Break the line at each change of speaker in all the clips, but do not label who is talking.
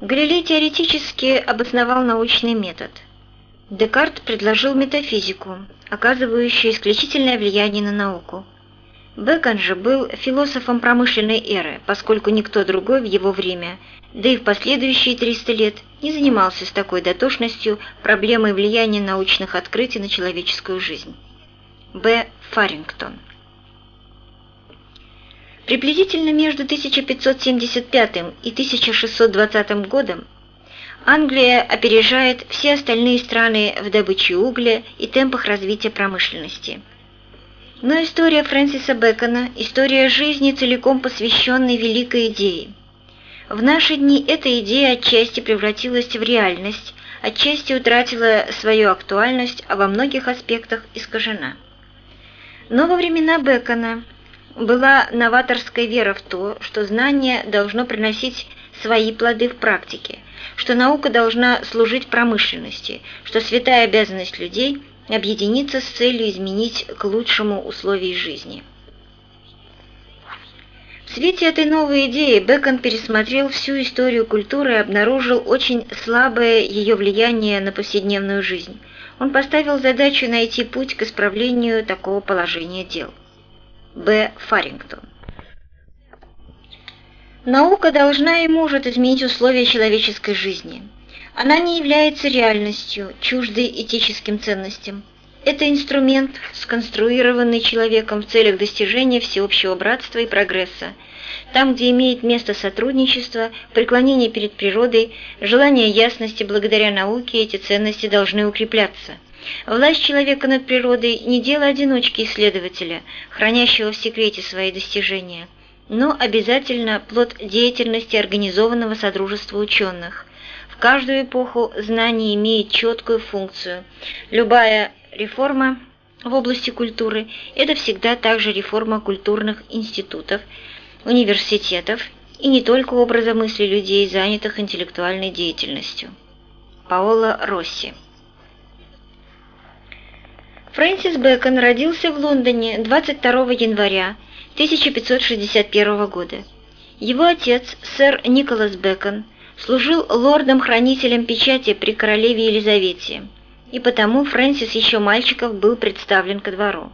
Галилей теоретически обосновал научный метод. Декарт предложил метафизику, оказывающую исключительное влияние на науку. Бекон же был философом промышленной эры, поскольку никто другой в его время, да и в последующие 300 лет, не занимался с такой дотошностью проблемой влияния научных открытий на человеческую жизнь. Б. Фарингтон Приблизительно между 1575 и 1620 годом Англия опережает все остальные страны в добыче угля и темпах развития промышленности. Но история Фрэнсиса Бэкона – история жизни, целиком посвященной великой идее. В наши дни эта идея отчасти превратилась в реальность, отчасти утратила свою актуальность, а во многих аспектах искажена. Но во времена Бэкона была новаторская вера в то, что знание должно приносить свои плоды в практике, что наука должна служить промышленности, что святая обязанность людей – объединиться с целью изменить к лучшему условия жизни. В свете этой новой идеи Бекон пересмотрел всю историю культуры и обнаружил очень слабое ее влияние на повседневную жизнь. Он поставил задачу найти путь к исправлению такого положения дел. Б. Фарингтон Наука должна и может изменить условия человеческой жизни. Она не является реальностью, чуждой этическим ценностям. Это инструмент, сконструированный человеком в целях достижения всеобщего братства и прогресса. Там, где имеет место сотрудничество, преклонение перед природой, желание ясности благодаря науке, эти ценности должны укрепляться. Власть человека над природой не дело одиночки-исследователя, хранящего в секрете свои достижения, но обязательно плод деятельности организованного содружества ученых. В каждую эпоху знание имеет четкую функцию. Любая реформа в области культуры – это всегда также реформа культурных институтов, университетов и не только образа мысли людей, занятых интеллектуальной деятельностью. Паоло Росси Фрэнсис Бэкон родился в Лондоне 22 января 1561 года. Его отец, сэр Николас Бэкон, служил лордом-хранителем печати при королеве Елизавете, и потому Фрэнсис еще мальчиков был представлен ко двору.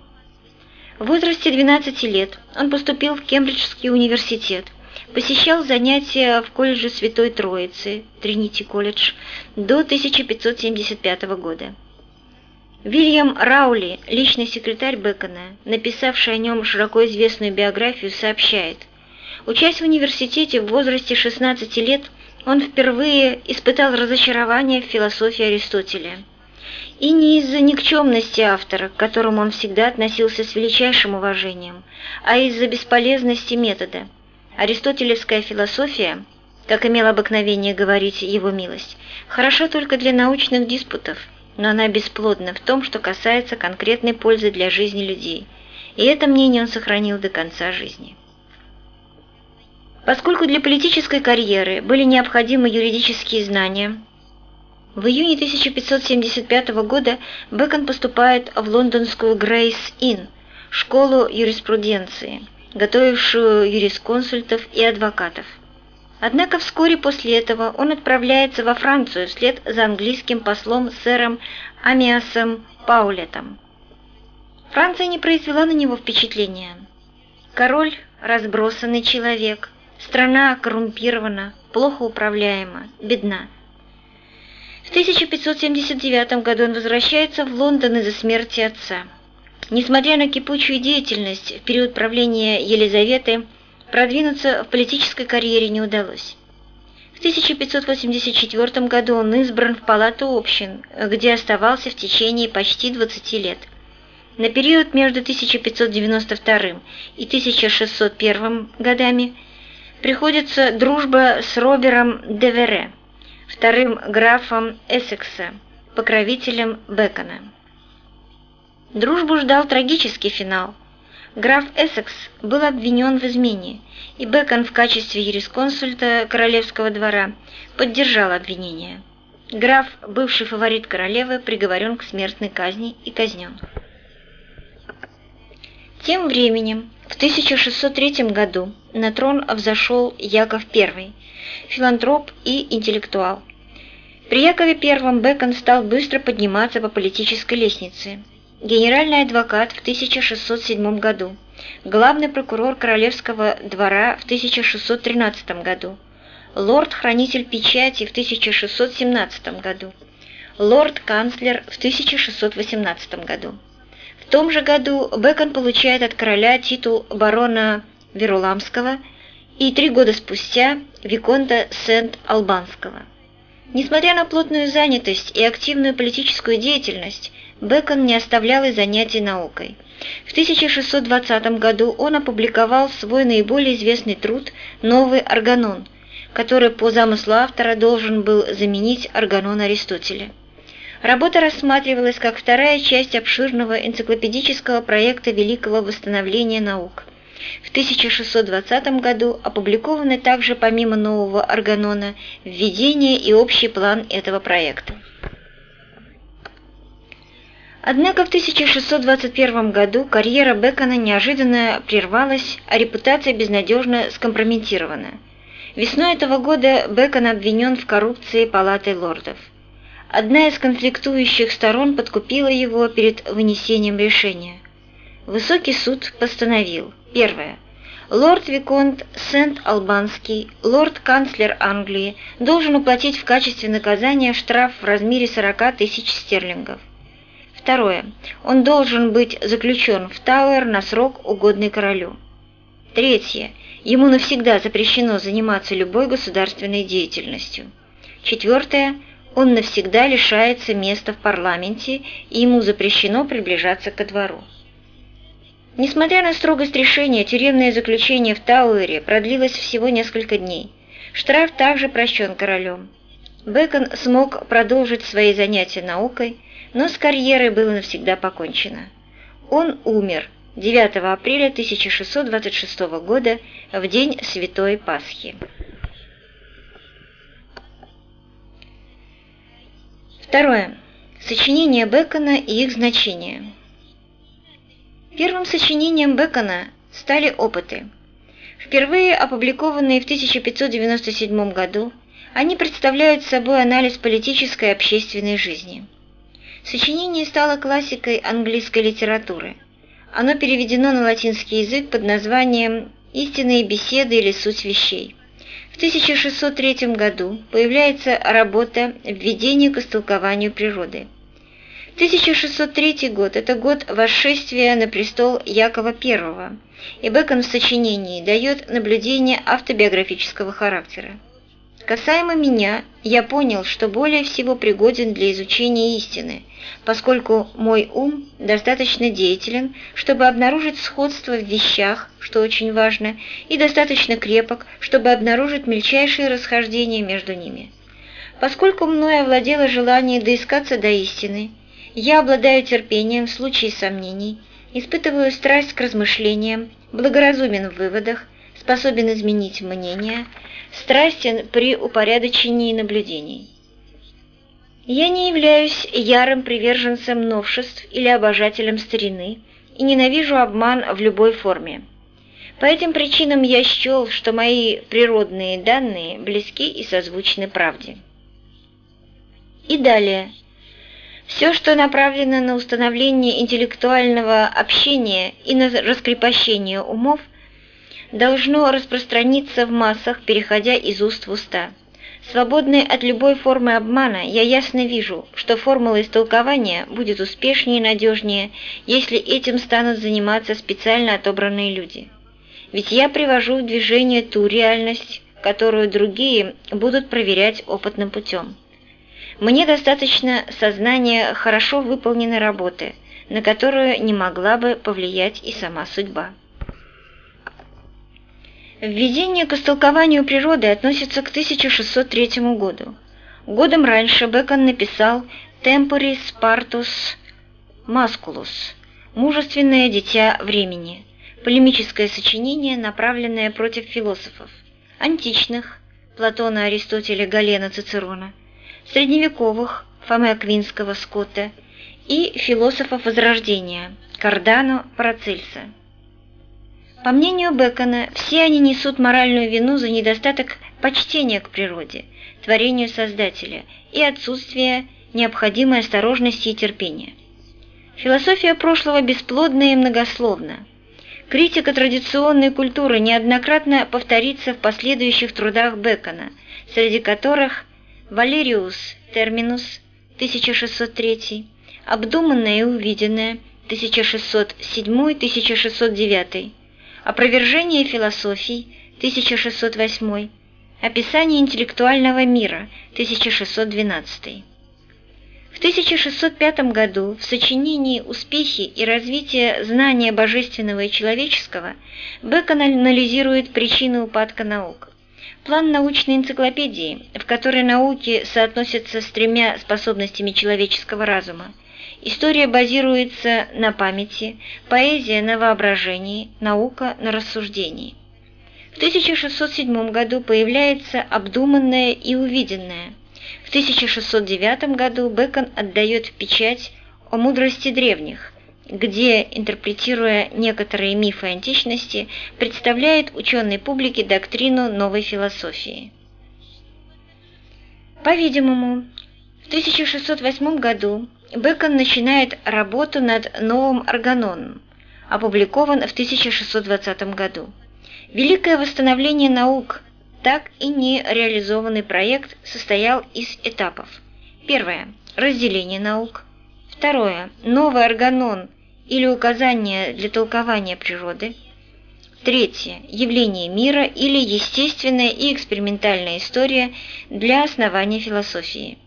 В возрасте 12 лет он поступил в Кембриджский университет, посещал занятия в колледже Святой Троицы, Тринити колледж, до 1575 года. Вильям Раули, личный секретарь Бекона, написавший о нем широко известную биографию, сообщает, учась в университете в возрасте 16 лет, он впервые испытал разочарование в философии Аристотеля. И не из-за никчемности автора, к которому он всегда относился с величайшим уважением, а из-за бесполезности метода. Аристотелевская философия, как имел обыкновение говорить его милость, хороша только для научных диспутов – но она бесплодна в том, что касается конкретной пользы для жизни людей, и это мнение он сохранил до конца жизни. Поскольку для политической карьеры были необходимы юридические знания, в июне 1575 года Бэкон поступает в лондонскую Грейс-Инн, школу юриспруденции, готовившую юрисконсультов и адвокатов. Однако вскоре после этого он отправляется во Францию вслед за английским послом сэром Амиасом Паулетом. Франция не произвела на него впечатления. Король – разбросанный человек, страна коррумпирована, плохо управляема, бедна. В 1579 году он возвращается в Лондон из-за смерти отца. Несмотря на кипучую деятельность в период правления Елизаветы, Продвинуться в политической карьере не удалось. В 1584 году он избран в Палату общин, где оставался в течение почти 20 лет. На период между 1592 и 1601 годами приходится дружба с Робером Девере, вторым графом Эссекса, покровителем Бекона. Дружбу ждал трагический финал – Граф Эссекс был обвинен в измене, и Бекон в качестве юрисконсульта королевского двора поддержал обвинение. Граф, бывший фаворит королевы, приговорен к смертной казни и казнен. Тем временем, в 1603 году на трон взошел Яков I, филантроп и интеллектуал. При Якове I Бекон стал быстро подниматься по политической лестнице. Генеральный адвокат в 1607 году, главный прокурор Королевского двора в 1613 году, лорд-хранитель печати в 1617 году, лорд-канцлер в 1618 году. В том же году Бекон получает от короля титул барона Веруламского и три года спустя Виконта Сент-Албанского. Несмотря на плотную занятость и активную политическую деятельность, Бекон не оставлял и занятий наукой. В 1620 году он опубликовал свой наиболее известный труд «Новый органон», который по замыслу автора должен был заменить органон Аристотеля. Работа рассматривалась как вторая часть обширного энциклопедического проекта Великого восстановления наук. В 1620 году опубликованы также помимо нового органона введение и общий план этого проекта. Однако в 1621 году карьера Бекона неожиданно прервалась, а репутация безнадежно скомпрометирована. Весной этого года Бекон обвинен в коррупции Палаты лордов. Одна из конфликтующих сторон подкупила его перед вынесением решения. Высокий суд постановил. Первое. Лорд Виконт Сент-Албанский, лорд-канцлер Англии, должен уплатить в качестве наказания штраф в размере 40 тысяч стерлингов. Второе. Он должен быть заключен в Тауэр на срок, угодный королю. Третье. Ему навсегда запрещено заниматься любой государственной деятельностью. Четвертое он навсегда лишается места в парламенте, и ему запрещено приближаться ко двору. Несмотря на строгость решения, тюремное заключение в Тауэре продлилось всего несколько дней. Штраф также прощен королем. Бекон смог продолжить свои занятия наукой, но с карьерой было навсегда покончено. Он умер 9 апреля 1626 года в день Святой Пасхи. Второе. Сочинения Бекона и их значение. Первым сочинением Бекона стали опыты. Впервые опубликованные в 1597 году, они представляют собой анализ политической и общественной жизни. Сочинение стало классикой английской литературы. Оно переведено на латинский язык под названием «Истинные беседы или суть вещей». В 1603 году появляется работа «Введение к истолкованию природы». 1603 год – это год восшествия на престол Якова I, и Бекон в сочинении дает наблюдение автобиографического характера. Касаемо меня, я понял, что более всего пригоден для изучения истины, поскольку мой ум достаточно деятелен, чтобы обнаружить сходство в вещах, что очень важно, и достаточно крепок, чтобы обнаружить мельчайшие расхождения между ними. Поскольку мною овладело желание доискаться до истины, я обладаю терпением в случае сомнений, испытываю страсть к размышлениям, благоразумен в выводах, способен изменить мнение, страстен при упорядочении наблюдений. Я не являюсь ярым приверженцем новшеств или обожателем старины и ненавижу обман в любой форме. По этим причинам я счел, что мои природные данные близки и созвучны правде. И далее. Все, что направлено на установление интеллектуального общения и на раскрепощение умов – должно распространиться в массах, переходя из уст в уста. Свободный от любой формы обмана, я ясно вижу, что формула истолкования будет успешнее и надежнее, если этим станут заниматься специально отобранные люди. Ведь я привожу в движение ту реальность, которую другие будут проверять опытным путем. Мне достаточно сознания хорошо выполненной работы, на которую не могла бы повлиять и сама судьба. Введение к истолкованию природы относится к 1603 году. Годом раньше Бекон написал «Temporis Spartus Masculus» – «Мужественное дитя времени», полемическое сочинение, направленное против философов, античных – Платона, Аристотеля, Галена, Цицерона, средневековых – Фоме Аквинского, Скотта и философов Возрождения – Кардано, Парацельса. По мнению Бекона, все они несут моральную вину за недостаток почтения к природе, творению Создателя и отсутствие необходимой осторожности и терпения. Философия прошлого бесплодна и многословна. Критика традиционной культуры неоднократно повторится в последующих трудах Бекона, среди которых Валериус Терминус 1603, Обдуманное и увиденное 1607-1609, Опровержение философий 1608, Описание интеллектуального мира 1612. В 1605 году в сочинении «Успехи и развитие знания божественного и человеческого» Бекон анализирует причины упадка наук. План научной энциклопедии, в которой науки соотносятся с тремя способностями человеческого разума. История базируется на памяти, поэзия на воображении, наука на рассуждении. В 1607 году появляется обдуманное и увиденное – в 1609 году Бекон отдает печать о мудрости древних, где, интерпретируя некоторые мифы античности, представляет ученой публике доктрину новой философии. По-видимому, в 1608 году Бекон начинает работу над новым органоном, опубликован в 1620 году. Великое восстановление наук так и не реализованный проект состоял из этапов. Первое – разделение наук. Второе – новый органон или указание для толкования природы. Третье – явление мира или естественная и экспериментальная история для основания философии.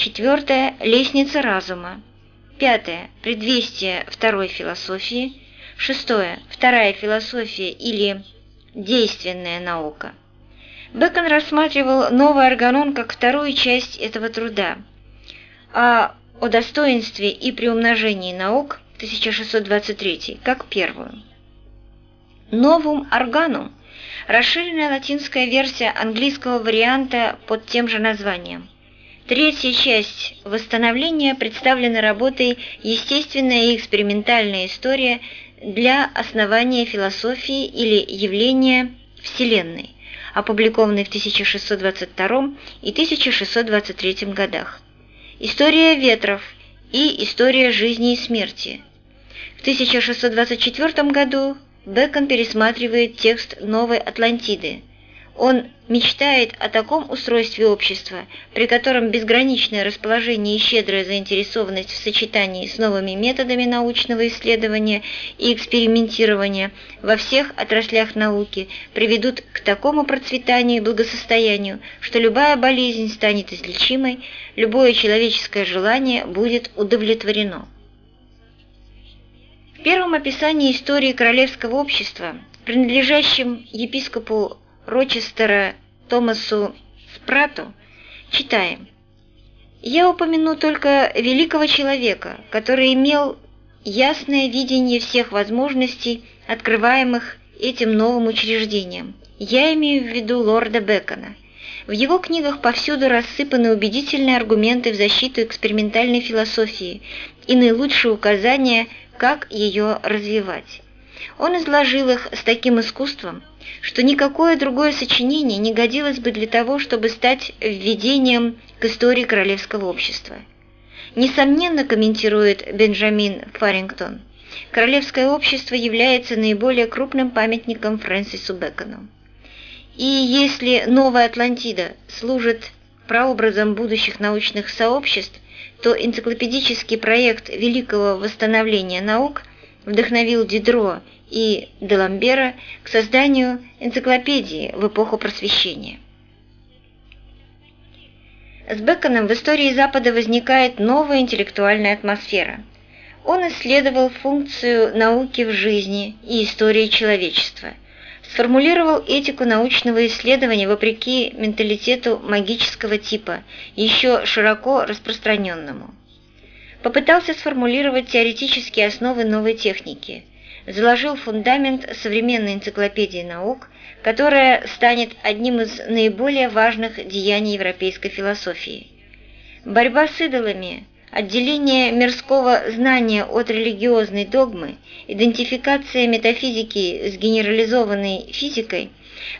Четвертое – лестница разума. Пятое – предвестие второй философии. Шестое – вторая философия или действенная наука. Бекон рассматривал новый органон как вторую часть этого труда, а о достоинстве и приумножении наук 1623 как первую. Новум органум – расширенная латинская версия английского варианта под тем же названием. Третья часть восстановления представлена работой «Естественная и экспериментальная история для основания философии или явления Вселенной», опубликованный в 1622 и 1623 годах. История ветров и История жизни и смерти. В 1624 году Бекон пересматривает текст «Новой Атлантиды», он мечтает о таком устройстве общества, при котором безграничное расположение и щедрая заинтересованность в сочетании с новыми методами научного исследования и экспериментирования во всех отраслях науки приведут к такому процветанию и благосостоянию, что любая болезнь станет излечимой, любое человеческое желание будет удовлетворено. В первом описании истории королевского общества, принадлежащем епископу Рочестера Томасу Спрату, читаем. «Я упомяну только великого человека, который имел ясное видение всех возможностей, открываемых этим новым учреждением. Я имею в виду лорда Бекона. В его книгах повсюду рассыпаны убедительные аргументы в защиту экспериментальной философии и наилучшие указания, как ее развивать. Он изложил их с таким искусством, что никакое другое сочинение не годилось бы для того, чтобы стать введением к истории королевского общества. Несомненно, комментирует Бенджамин Фарингтон, королевское общество является наиболее крупным памятником Фрэнсису Бэкону. И если новая Атлантида служит прообразом будущих научных сообществ, то энциклопедический проект Великого восстановления наук вдохновил Дидро и Деламбера к созданию энциклопедии в эпоху Просвещения. С Беконом в истории Запада возникает новая интеллектуальная атмосфера. Он исследовал функцию науки в жизни и истории человечества, сформулировал этику научного исследования вопреки менталитету магического типа, еще широко распространенному. Попытался сформулировать теоретические основы новой техники – заложил фундамент современной энциклопедии наук, которая станет одним из наиболее важных деяний европейской философии. Борьба с идолами, Отделение мирского знания от религиозной догмы, идентификация метафизики с генерализованной физикой,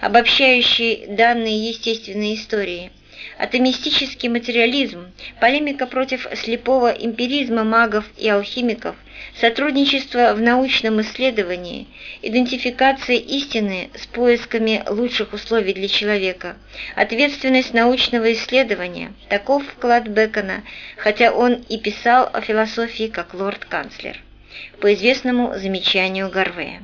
обобщающей данные естественной истории, атомистический материализм, полемика против слепого эмпиризма магов и алхимиков – сотрудничество в научном исследовании, идентификация истины с поисками лучших условий для человека, ответственность научного исследования – таков вклад Бекона, хотя он и писал о философии как лорд-канцлер, по известному замечанию Гарвея.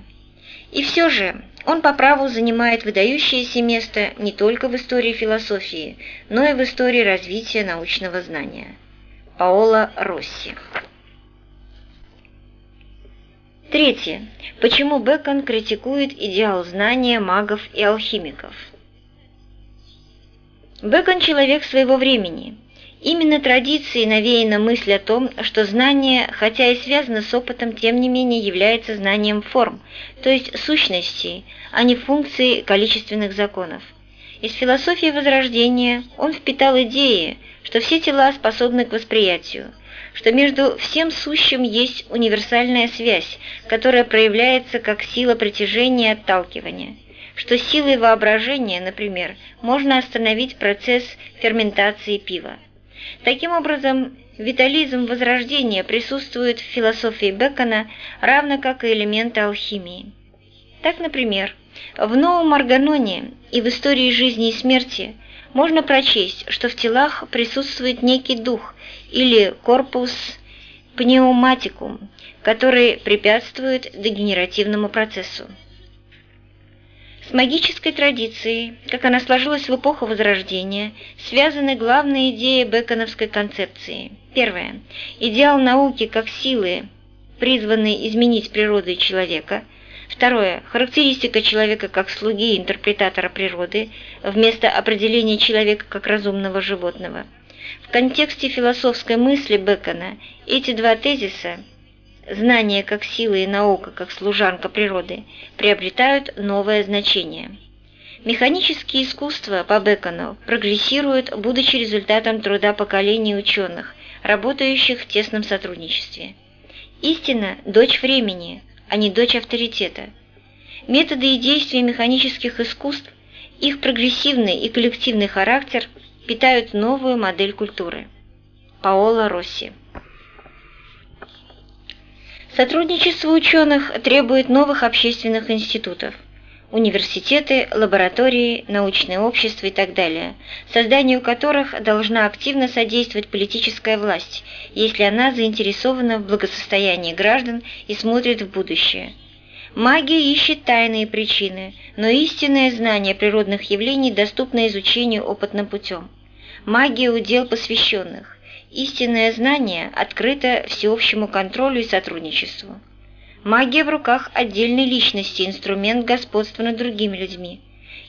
И все же он по праву занимает выдающееся место не только в истории философии, но и в истории развития научного знания. Паоло Росси Третье. Почему Бекон критикует идеал знания магов и алхимиков? Бекон – человек своего времени. Именно традицией навеяна мысль о том, что знание, хотя и связано с опытом, тем не менее является знанием форм, то есть сущностей, а не функций количественных законов. Из философии Возрождения он впитал идеи, что все тела способны к восприятию – что между всем сущим есть универсальная связь, которая проявляется как сила притяжения и отталкивания, что силой воображения, например, можно остановить процесс ферментации пива. Таким образом, витализм возрождения присутствует в философии Бекона, равно как и элементы алхимии. Так, например, в Новом Арганоне и в истории жизни и смерти можно прочесть, что в телах присутствует некий дух, или корпус пневматикум, который препятствует дегенеративному процессу. С магической традицией, как она сложилась в эпоху Возрождения, связаны главные идеи беконовской концепции. Первое. Идеал науки как силы, призванной изменить природу человека. Второе. Характеристика человека как слуги интерпретатора природы вместо определения человека как разумного животного. В контексте философской мысли Бекона эти два тезиса «знание как сила и наука как служанка природы» приобретают новое значение. Механические искусства по Бекону прогрессируют, будучи результатом труда поколений ученых, работающих в тесном сотрудничестве. Истина – дочь времени, а не дочь авторитета. Методы и действия механических искусств, их прогрессивный и коллективный характер – питают новую модель культуры. Паоло Росси Сотрудничество ученых требует новых общественных институтов – университеты, лаборатории, научные общества и так далее, созданию которых должна активно содействовать политическая власть, если она заинтересована в благосостоянии граждан и смотрит в будущее. Магия ищет тайные причины, но истинное знание природных явлений доступно изучению опытным путем. Магия – удел посвященных. Истинное знание открыто всеобщему контролю и сотрудничеству. Магия в руках отдельной личности, инструмент господства над другими людьми.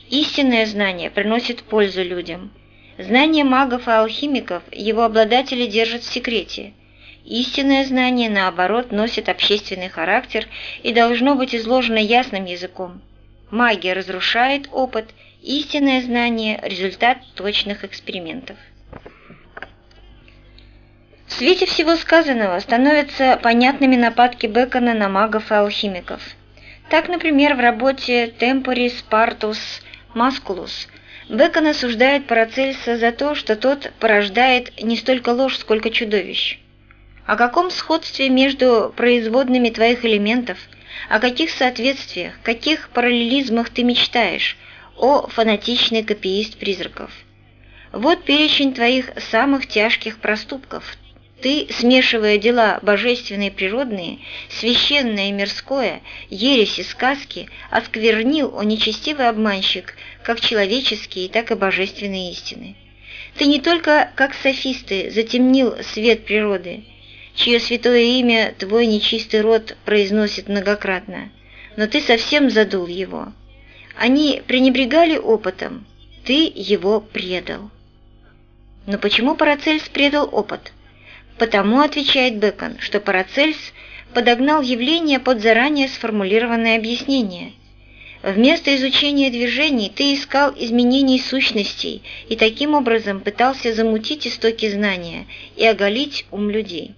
Истинное знание приносит пользу людям. Знание магов и алхимиков его обладатели держат в секрете. Истинное знание, наоборот, носит общественный характер и должно быть изложено ясным языком. Магия разрушает опыт – Истинное знание – результат точных экспериментов. В свете всего сказанного становятся понятными нападки Бекона на магов и алхимиков. Так, например, в работе «Temporis Partus Musculus» Бекон осуждает Парацельса за то, что тот порождает не столько ложь, сколько чудовищ. О каком сходстве между производными твоих элементов, о каких соответствиях, каких параллелизмах ты мечтаешь, о фанатичный копиист призраков. Вот перечень твоих самых тяжких проступков. Ты, смешивая дела божественные и природные, священное и мирское, ересь и сказки, осквернил, о нечестивый обманщик, как человеческие, так и божественные истины. Ты не только, как софисты, затемнил свет природы, чье святое имя твой нечистый род произносит многократно, но ты совсем задул его. Они пренебрегали опытом, ты его предал. Но почему Парацельс предал опыт? Потому, отвечает Бекон, что Парацельс подогнал явление под заранее сформулированное объяснение. Вместо изучения движений ты искал изменений сущностей и таким образом пытался замутить истоки знания и оголить ум людей.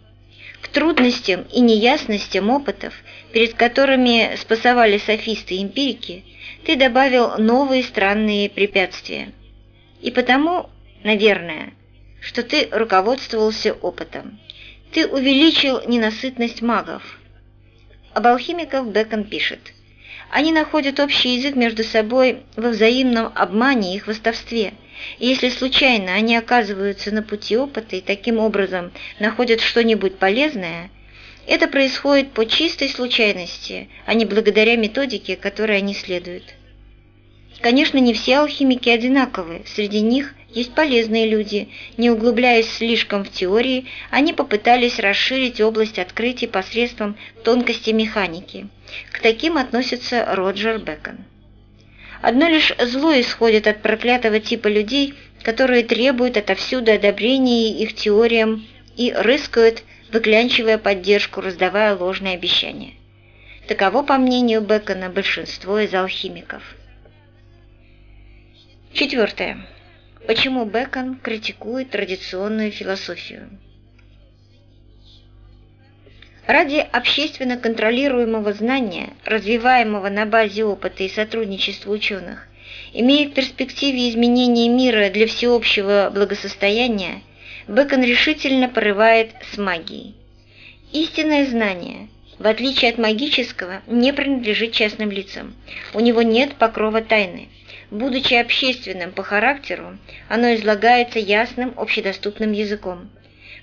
К трудностям и неясностям опытов, перед которыми спасовали софисты и эмпирики, ты добавил новые странные препятствия. И потому, наверное, что ты руководствовался опытом. Ты увеличил ненасытность магов. Об алхимиках Бекон пишет. Они находят общий язык между собой во взаимном обмане и хвостовстве. И если случайно они оказываются на пути опыта и таким образом находят что-нибудь полезное, это происходит по чистой случайности, а не благодаря методике, которой они следуют. Конечно, не все алхимики одинаковы, среди них есть полезные люди. Не углубляясь слишком в теории, они попытались расширить область открытий посредством тонкости механики. К таким относится Роджер Бекон. Одно лишь зло исходит от проклятого типа людей, которые требуют отовсюду одобрения их теориям и рыскают, выклянчивая поддержку, раздавая ложные обещания. Таково, по мнению Бекона, большинство из алхимиков. Четвертое. Почему Бекон критикует традиционную философию? Ради общественно контролируемого знания, развиваемого на базе опыта и сотрудничества ученых, имея в перспективе изменения мира для всеобщего благосостояния, Бекон решительно порывает с магией. Истинное знание, в отличие от магического, не принадлежит частным лицам. У него нет покрова тайны – Будучи общественным по характеру, оно излагается ясным, общедоступным языком.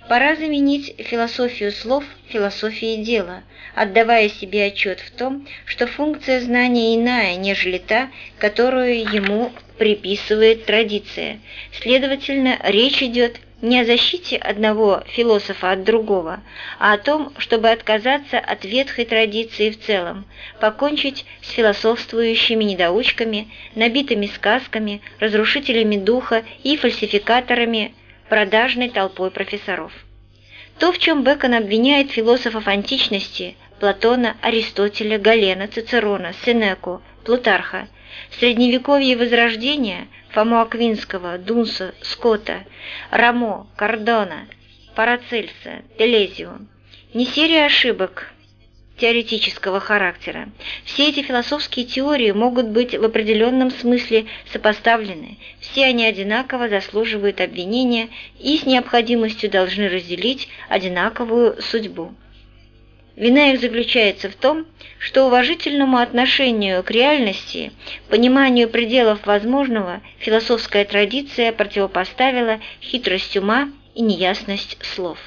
Пора заменить философию слов философией дела, отдавая себе отчет в том, что функция знания иная, нежели та, которую ему приписывает традиция. Следовательно, речь идет не о защите одного философа от другого, а о том, чтобы отказаться от ветхой традиции в целом, покончить с философствующими недоучками, набитыми сказками, разрушителями духа и фальсификаторами, продажной толпой профессоров. То, в чем Бекон обвиняет философов античности – Платона, Аристотеля, Галена, Цицерона, Сенеку, Плутарха – Средневековье и Возрождения Фому Аквинского, Дунса, Скотта, Рамо, Кардона, Парацельса, Телезио. Не серия ошибок теоретического характера. Все эти философские теории могут быть в определенном смысле сопоставлены, все они одинаково заслуживают обвинения и с необходимостью должны разделить одинаковую судьбу. Вина их заключается в том, что уважительному отношению к реальности, пониманию пределов возможного, философская традиция противопоставила хитрость ума и неясность слов.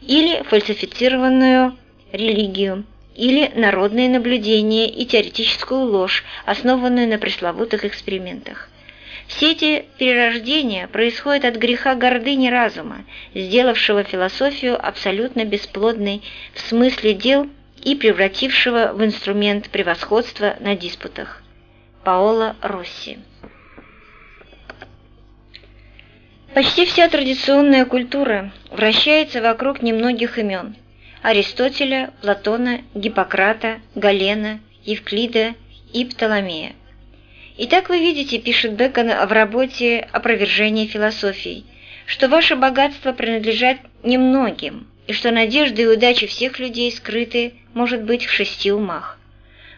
Или фальсифицированную религию, или народные наблюдения и теоретическую ложь, основанную на пресловутых экспериментах. Все эти перерождения происходят от греха гордыни разума, сделавшего философию абсолютно бесплодной в смысле дел и превратившего в инструмент превосходства на диспутах. Паоло Росси Почти вся традиционная культура вращается вокруг немногих имен – Аристотеля, Платона, Гиппократа, Галена, Евклида и Птоломея. Итак, вы видите, пишет Бекон в работе «Опровержение философии», что ваше богатство принадлежат немногим, и что надежды и удачи всех людей скрыты, может быть, в шести умах.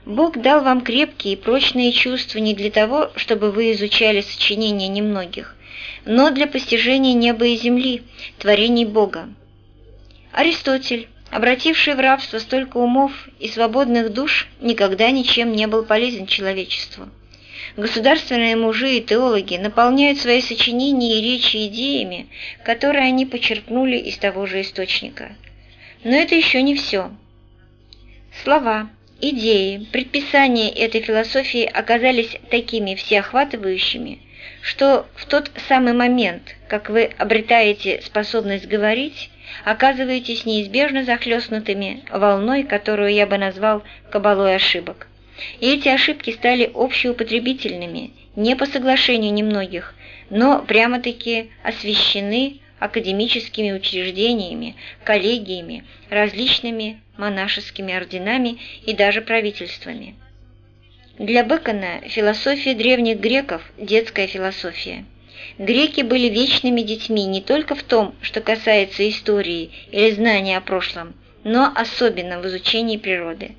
Бог дал вам крепкие и прочные чувства не для того, чтобы вы изучали сочинения немногих, но для постижения неба и земли, творений Бога. Аристотель, обративший в рабство столько умов и свободных душ, никогда ничем не был полезен человечеству. Государственные мужи и теологи наполняют свои сочинения и речи идеями, которые они почерпнули из того же источника. Но это еще не все. Слова, идеи, предписания этой философии оказались такими всеохватывающими, что в тот самый момент, как вы обретаете способность говорить, оказываетесь неизбежно захлестнутыми волной, которую я бы назвал кабалой ошибок. И эти ошибки стали общеупотребительными, не по соглашению немногих, но прямо-таки освещены академическими учреждениями, коллегиями, различными монашескими орденами и даже правительствами. Для Бекона философия древних греков – детская философия. Греки были вечными детьми не только в том, что касается истории или знания о прошлом, но особенно в изучении природы.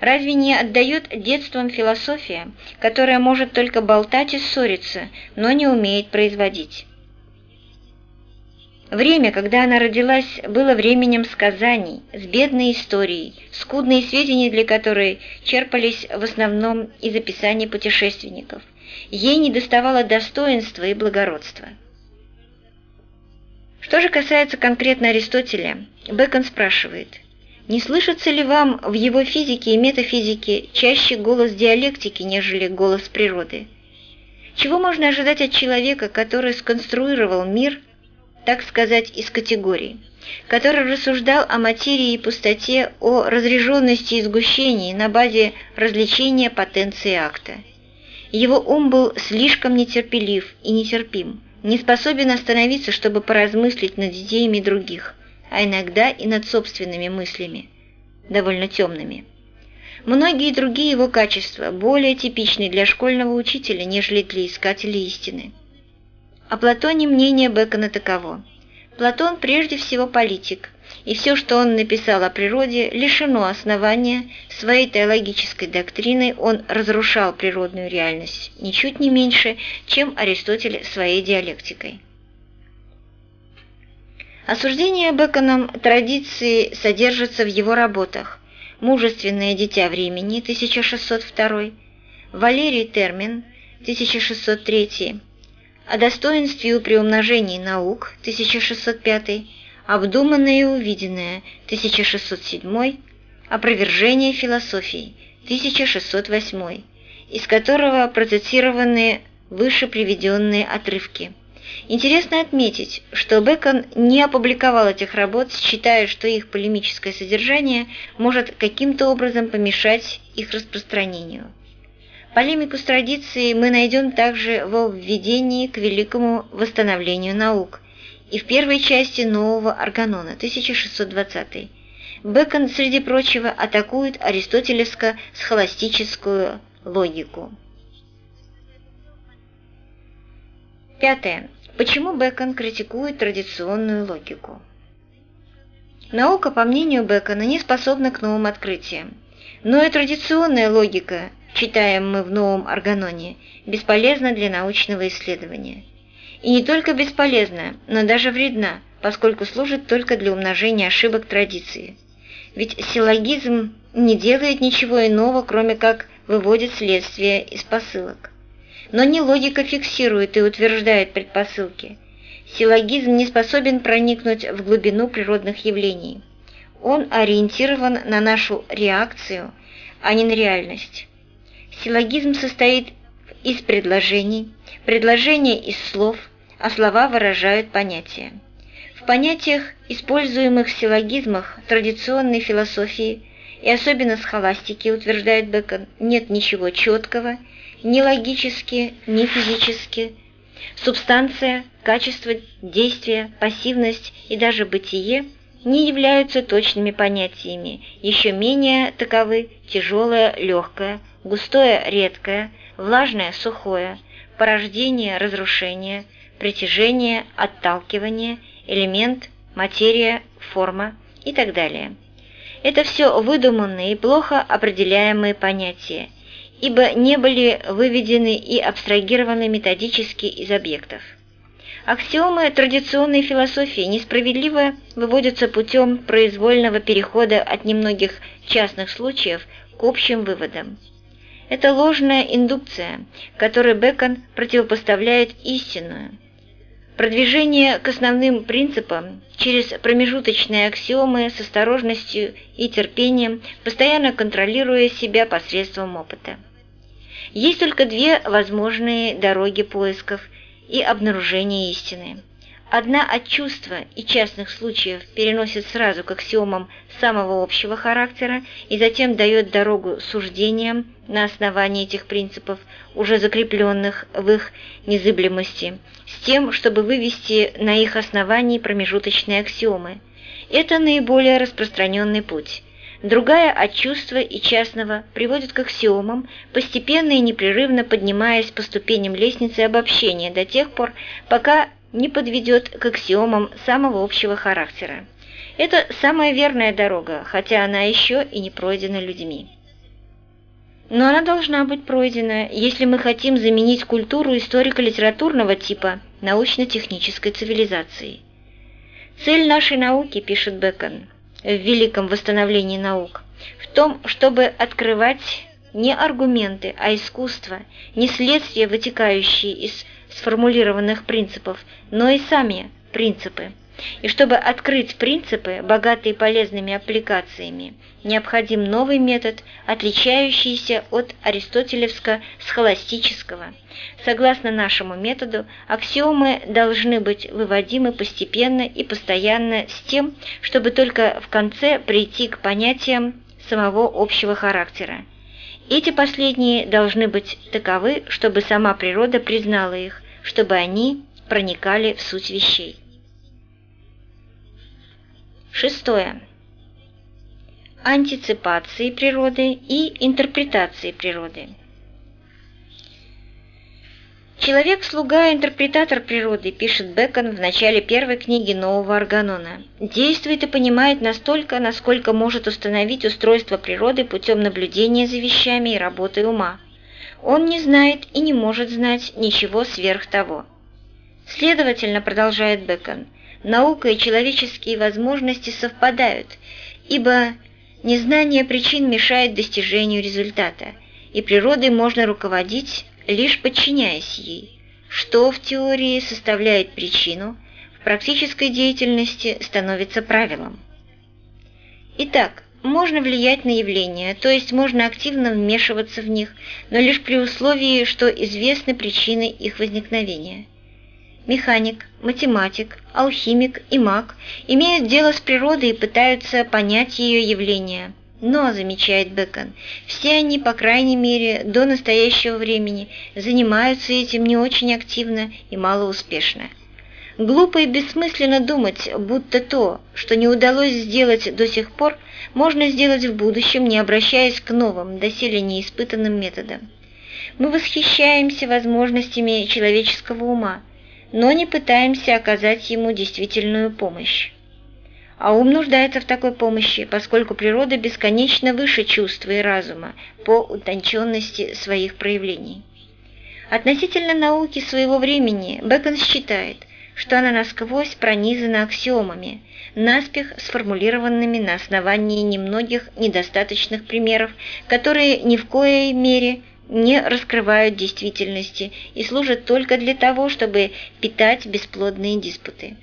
Разве не отдает детством философия, которая может только болтать и ссориться, но не умеет производить? Время, когда она родилась, было временем сказаний, с бедной историей, скудные сведения для которой черпались в основном из описаний путешественников. Ей недоставало достоинства и благородства. Что же касается конкретно Аристотеля, Бекон спрашивает, не слышится ли вам в его физике и метафизике чаще голос диалектики, нежели голос природы? Чего можно ожидать от человека, который сконструировал мир – так сказать, из категорий, который рассуждал о материи и пустоте, о разреженности и сгущении на базе развлечения потенции акта. Его ум был слишком нетерпелив и нетерпим, не способен остановиться, чтобы поразмыслить над идеями других, а иногда и над собственными мыслями, довольно темными. Многие другие его качества более типичны для школьного учителя, нежели для искателя истины. О Платоне мнение Бекона таково. Платон прежде всего политик, и все, что он написал о природе, лишено основания, своей теологической доктриной он разрушал природную реальность ничуть не меньше, чем Аристотель своей диалектикой. Осуждение Беконом традиции содержится в его работах «Мужественное дитя времени» 1602, «Валерий Термин» 1603, о достоинстве и приумножении наук 1605, обдуманное и увиденное 1607, опровержение философии 1608, из которого процитированы выше приведенные отрывки. Интересно отметить, что Бекон не опубликовал этих работ, считая, что их полемическое содержание может каким-то образом помешать их распространению. Полемику с традицией мы найдем также во введении к великому восстановлению наук и в первой части нового органона 1620 Бекон, среди прочего, атакует аристотелевско-схоластическую логику. Пятое. Почему Бекон критикует традиционную логику? Наука, по мнению Бекона, не способна к новым открытиям. Но и традиционная логика читаем мы в новом органоне, бесполезна для научного исследования. И не только бесполезна, но даже вредна, поскольку служит только для умножения ошибок традиции. Ведь силлогизм не делает ничего иного, кроме как выводит следствие из посылок. Но не логика фиксирует и утверждает предпосылки. Силлогизм не способен проникнуть в глубину природных явлений. Он ориентирован на нашу реакцию, а не на реальность. Силлогизм состоит из предложений, предложения из слов, а слова выражают понятия. В понятиях, используемых в силлогизмах традиционной философии и особенно схоластики, утверждает Бекон, нет ничего четкого, ни логически, ни физически. Субстанция, качество действия, пассивность и даже бытие не являются точными понятиями, еще менее таковы тяжелое, легкое, густое – редкое, влажное – сухое, порождение – разрушение, притяжение – отталкивание, элемент – материя, форма и так далее. Это все выдуманные и плохо определяемые понятия, ибо не были выведены и абстрагированы методически из объектов. Аксиомы традиционной философии несправедливо выводятся путем произвольного перехода от немногих частных случаев к общим выводам. Это ложная индукция, которой Бекон противопоставляет истинную. Продвижение к основным принципам через промежуточные аксиомы с осторожностью и терпением, постоянно контролируя себя посредством опыта. Есть только две возможные дороги поисков и обнаружения истины – Одна от чувства и частных случаев переносит сразу к аксиомам самого общего характера и затем дает дорогу суждениям на основании этих принципов, уже закрепленных в их незыблемости, с тем, чтобы вывести на их основании промежуточные аксиомы. Это наиболее распространенный путь. другая от чувства и частного приводит к аксиомам, постепенно и непрерывно поднимаясь по ступеням лестницы обобщения до тех пор, пока не подведет к аксиомам самого общего характера. Это самая верная дорога, хотя она еще и не пройдена людьми. Но она должна быть пройдена, если мы хотим заменить культуру историко-литературного типа научно-технической цивилизацией. Цель нашей науки, пишет Бекон, в великом восстановлении наук, в том, чтобы открывать не аргументы, а искусство, не следствия, вытекающие из сформулированных принципов, но и сами принципы. И чтобы открыть принципы, богатые полезными аппликациями, необходим новый метод, отличающийся от аристотелевско-схоластического. Согласно нашему методу, аксиомы должны быть выводимы постепенно и постоянно с тем, чтобы только в конце прийти к понятиям самого общего характера. Эти последние должны быть таковы, чтобы сама природа признала их, чтобы они проникали в суть вещей. Шестое. Антиципации природы и интерпретации природы. Человек-слуга и интерпретатор природы, пишет Бекон в начале первой книги Нового Органона, действует и понимает настолько, насколько может установить устройство природы путем наблюдения за вещами и работы ума. Он не знает и не может знать ничего сверх того. Следовательно, продолжает Бекон, наука и человеческие возможности совпадают, ибо незнание причин мешает достижению результата, и природой можно руководить, лишь подчиняясь ей, что в теории составляет причину, в практической деятельности становится правилом. Итак, можно влиять на явления, то есть можно активно вмешиваться в них, но лишь при условии, что известны причины их возникновения – механик, математик, алхимик и маг имеют дело с природой и пытаются понять ее явления. Но, замечает Бекон, все они, по крайней мере, до настоящего времени занимаются этим не очень активно и малоуспешно. Глупо и бессмысленно думать, будто то, что не удалось сделать до сих пор, можно сделать в будущем, не обращаясь к новым, доселе неиспытанным методам. Мы восхищаемся возможностями человеческого ума – но не пытаемся оказать ему действительную помощь. А ум нуждается в такой помощи, поскольку природа бесконечно выше чувства и разума по утонченности своих проявлений. Относительно науки своего времени Бэкон считает, что она насквозь пронизана аксиомами, наспех сформулированными на основании немногих недостаточных примеров, которые ни в коей мере не раскрывают действительности и служат только для того, чтобы питать бесплодные диспуты.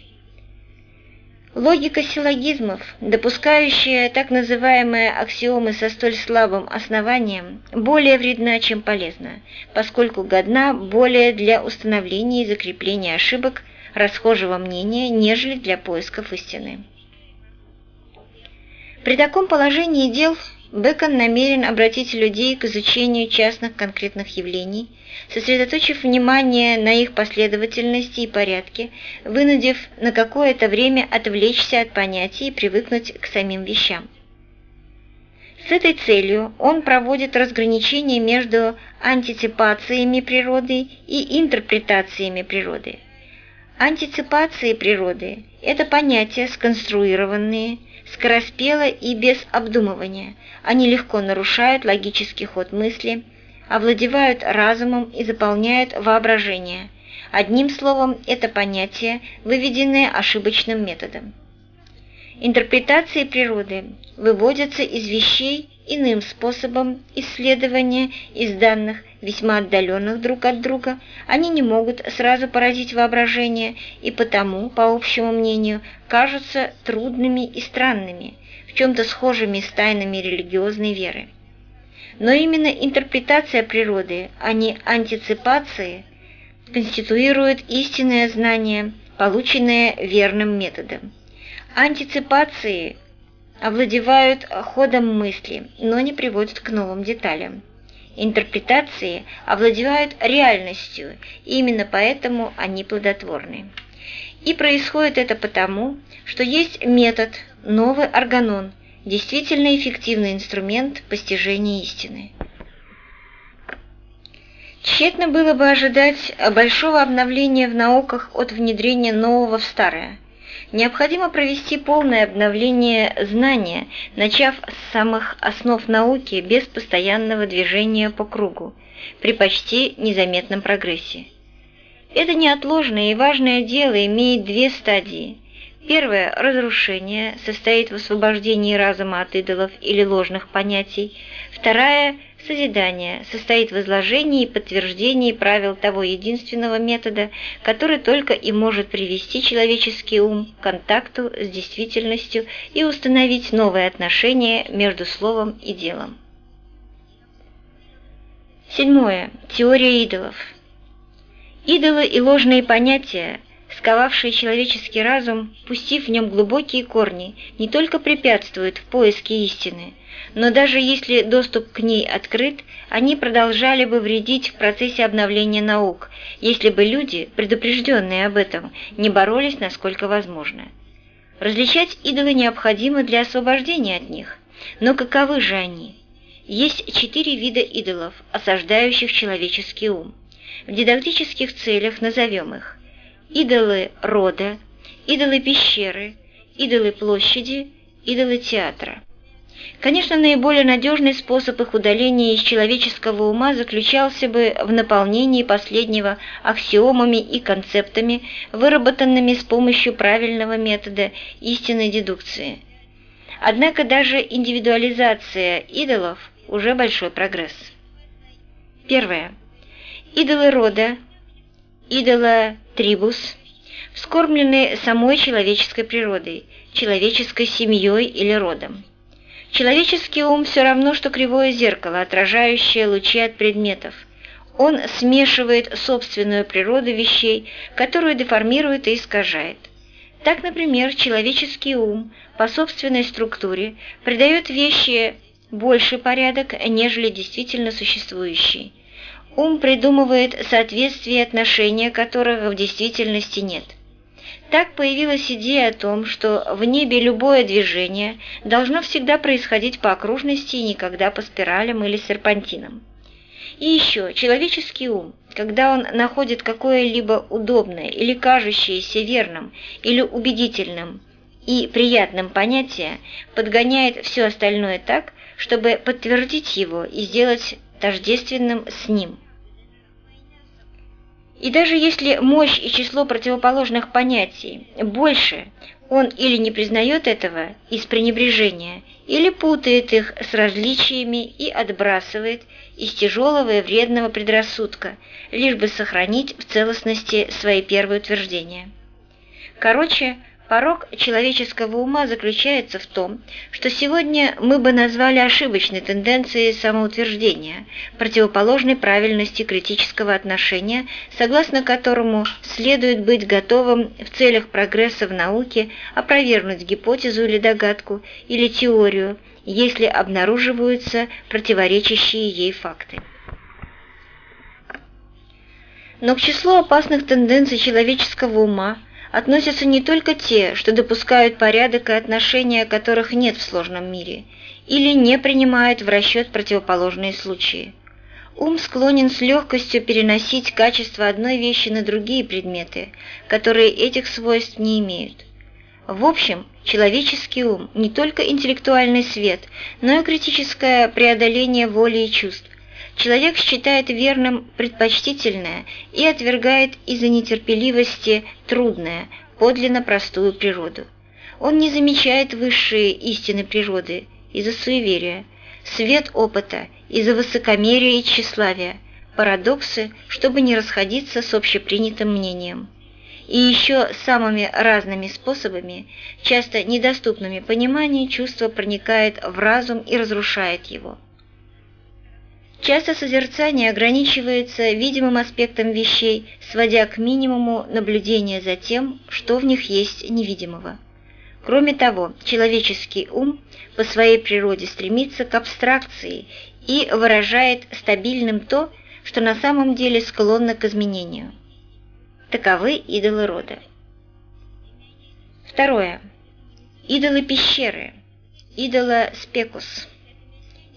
Логика силлогизмов, допускающая так называемые аксиомы со столь слабым основанием, более вредна, чем полезна, поскольку годна более для установления и закрепления ошибок расхожего мнения, нежели для поисков истины. При таком положении дел Бекон намерен обратить людей к изучению частных конкретных явлений, сосредоточив внимание на их последовательности и порядке, вынудив на какое-то время отвлечься от понятий и привыкнуть к самим вещам. С этой целью он проводит разграничение между антиципациями природы и интерпретациями природы. Антиципации природы – это понятия, сконструированные, скороспело и без обдумывания. Они легко нарушают логический ход мысли, овладевают разумом и заполняют воображение. Одним словом, это понятие, выведенное ошибочным методом. Интерпретации природы выводятся из вещей иным способом исследования из данных, весьма отдаленных друг от друга, они не могут сразу поразить воображение и потому, по общему мнению, кажутся трудными и странными, в чем-то схожими с тайнами религиозной веры. Но именно интерпретация природы, а не антиципации, конституирует истинное знание, полученное верным методом. Антиципации овладевают ходом мысли, но не приводят к новым деталям. Интерпретации овладевают реальностью, и именно поэтому они плодотворны. И происходит это потому, что есть метод, новый органон, действительно эффективный инструмент постижения истины. Тщетно было бы ожидать большого обновления в науках от внедрения нового в старое. Необходимо провести полное обновление знания, начав с самых основ науки без постоянного движения по кругу, при почти незаметном прогрессе. Это неотложное и важное дело имеет две стадии. Первое – разрушение, состоит в освобождении разума от идолов или ложных понятий. Вторая – Созидание состоит в изложении и подтверждении правил того единственного метода, который только и может привести человеческий ум к контакту с действительностью и установить новые отношения между словом и делом. Седьмое. Теория идолов. Идолы и ложные понятия – сковавшие человеческий разум, пустив в нем глубокие корни, не только препятствуют в поиске истины, но даже если доступ к ней открыт, они продолжали бы вредить в процессе обновления наук, если бы люди, предупрежденные об этом, не боролись насколько возможно. Различать идолы необходимо для освобождения от них, но каковы же они? Есть четыре вида идолов, осаждающих человеческий ум. В дидактических целях назовем их – идолы рода, идолы пещеры, идолы площади, идолы театра. Конечно, наиболее надежный способ их удаления из человеческого ума заключался бы в наполнении последнего аксиомами и концептами, выработанными с помощью правильного метода истинной дедукции. Однако даже индивидуализация идолов уже большой прогресс. Первое. Идолы рода, идола трибус, вскормлены самой человеческой природой, человеческой семьей или родом. Человеческий ум все равно, что кривое зеркало, отражающее лучи от предметов. Он смешивает собственную природу вещей, которую деформирует и искажает. Так, например, человеческий ум по собственной структуре придает вещи больший порядок, нежели действительно существующий. Ум придумывает соответствие отношения, которых в действительности нет. Так появилась идея о том, что в небе любое движение должно всегда происходить по окружности и никогда по спиралям или серпантинам. И еще, человеческий ум, когда он находит какое-либо удобное или кажущееся верным или убедительным и приятным понятие, подгоняет все остальное так, чтобы подтвердить его и сделать тождественным с ним. И даже если мощь и число противоположных понятий больше, он или не признает этого из пренебрежения, или путает их с различиями и отбрасывает из тяжелого и вредного предрассудка, лишь бы сохранить в целостности свои первые утверждения. Короче, Порог человеческого ума заключается в том, что сегодня мы бы назвали ошибочной тенденцией самоутверждения, противоположной правильности критического отношения, согласно которому следует быть готовым в целях прогресса в науке опровергнуть гипотезу или догадку, или теорию, если обнаруживаются противоречащие ей факты. Но к числу опасных тенденций человеческого ума – относятся не только те, что допускают порядок и отношения, которых нет в сложном мире, или не принимают в расчет противоположные случаи. Ум склонен с легкостью переносить качество одной вещи на другие предметы, которые этих свойств не имеют. В общем, человеческий ум – не только интеллектуальный свет, но и критическое преодоление воли и чувств, человек считает верным предпочтительное и отвергает из-за нетерпеливости трудное, подлинно простую природу. Он не замечает высшие истины природы из-за суеверия, свет опыта из-за высокомерия и тщеславия, парадоксы, чтобы не расходиться с общепринятым мнением. И еще самыми разными способами, часто недоступными пониманию, чувство проникает в разум и разрушает его. Часто созерцание ограничивается видимым аспектом вещей, сводя к минимуму наблюдение за тем, что в них есть невидимого. Кроме того, человеческий ум по своей природе стремится к абстракции и выражает стабильным то, что на самом деле склонно к изменению. Таковы идолы рода. Второе. Идолы пещеры. идола спекус,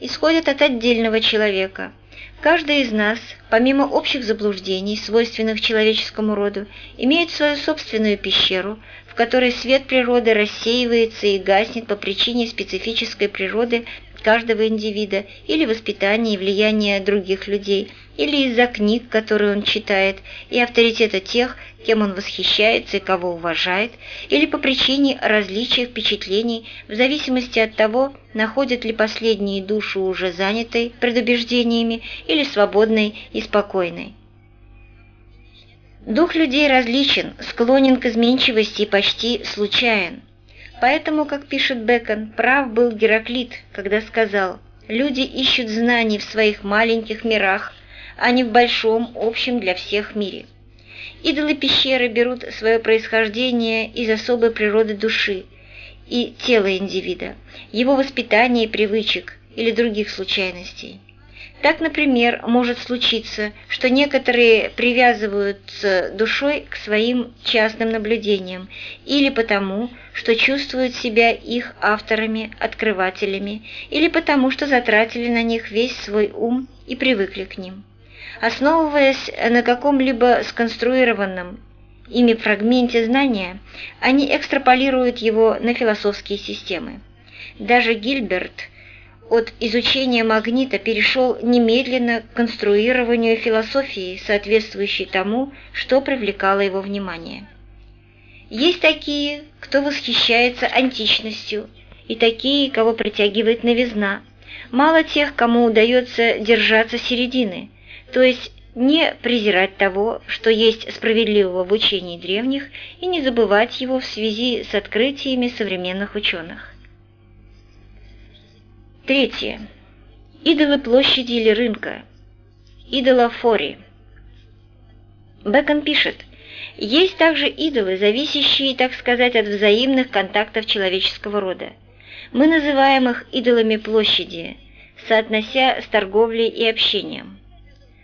исходят от отдельного человека. Каждый из нас, помимо общих заблуждений, свойственных человеческому роду, имеет свою собственную пещеру, в которой свет природы рассеивается и гаснет по причине специфической природы каждого индивида или воспитания и влияния других людей, или из-за книг, которые он читает, и авторитета тех, кем он восхищается и кого уважает, или по причине различия впечатлений в зависимости от того, находят ли последние душу уже занятой предубеждениями или свободной и спокойной. Дух людей различен, склонен к изменчивости и почти случайен. Поэтому, как пишет Бекон, прав был Гераклит, когда сказал «Люди ищут знаний в своих маленьких мирах, а не в большом, общем для всех мире». Идолы пещеры берут свое происхождение из особой природы души и тела индивида, его воспитания и привычек или других случайностей. Так, например, может случиться, что некоторые привязываются душой к своим частным наблюдениям или потому, что чувствуют себя их авторами, открывателями, или потому, что затратили на них весь свой ум и привыкли к ним. Основываясь на каком-либо сконструированном ими фрагменте знания, они экстраполируют его на философские системы. Даже Гильберт – от изучения магнита перешел немедленно к конструированию философии, соответствующей тому, что привлекало его внимание. Есть такие, кто восхищается античностью, и такие, кого притягивает новизна. Мало тех, кому удается держаться середины, то есть не презирать того, что есть справедливого в учении древних, и не забывать его в связи с открытиями современных ученых. Третье. Идолы площади или рынка. Идолофори. Бекон пишет, есть также идолы, зависящие, так сказать, от взаимных контактов человеческого рода. Мы называем их идолами площади, соотнося с торговлей и общением.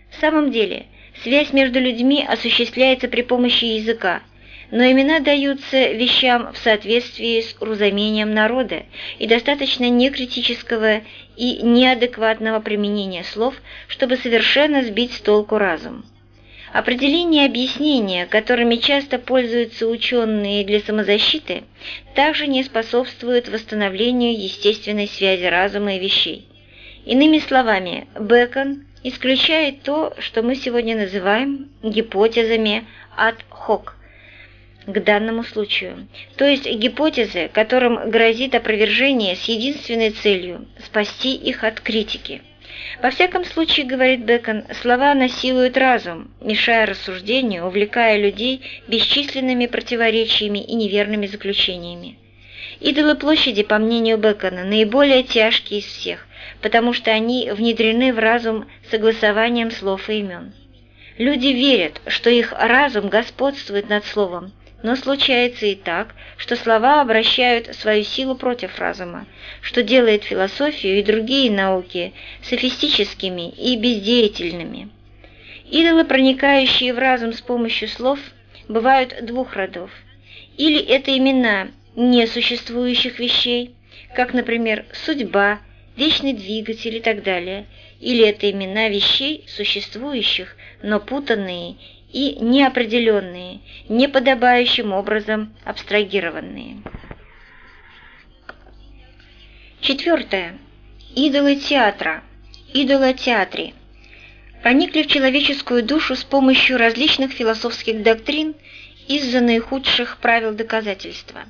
В самом деле, связь между людьми осуществляется при помощи языка – но имена даются вещам в соответствии с разумением народа и достаточно некритического и неадекватного применения слов, чтобы совершенно сбить с толку разум. Определения и объяснения, которыми часто пользуются ученые для самозащиты, также не способствуют восстановлению естественной связи разума и вещей. Иными словами, Бекон исключает то, что мы сегодня называем гипотезами ad hoc – к данному случаю, то есть гипотезы, которым грозит опровержение с единственной целью – спасти их от критики. Во всяком случае, говорит Бекон, слова насилуют разум, мешая рассуждению, увлекая людей бесчисленными противоречиями и неверными заключениями. Идолы площади, по мнению Бекона, наиболее тяжкие из всех, потому что они внедрены в разум согласованием слов и имен. Люди верят, что их разум господствует над словом, но случается и так, что слова обращают свою силу против разума, что делает философию и другие науки софистическими и бездеятельными. Идолы, проникающие в разум с помощью слов, бывают двух родов. Или это имена несуществующих вещей, как, например, судьба, вечный двигатель и так далее, или это имена вещей существующих, но путанные и неопределенные, неподобающим образом абстрагированные. Четвертое. Идолы театра. Идолы театре. Проникли в человеческую душу с помощью различных философских доктрин из-за наихудших правил доказательства.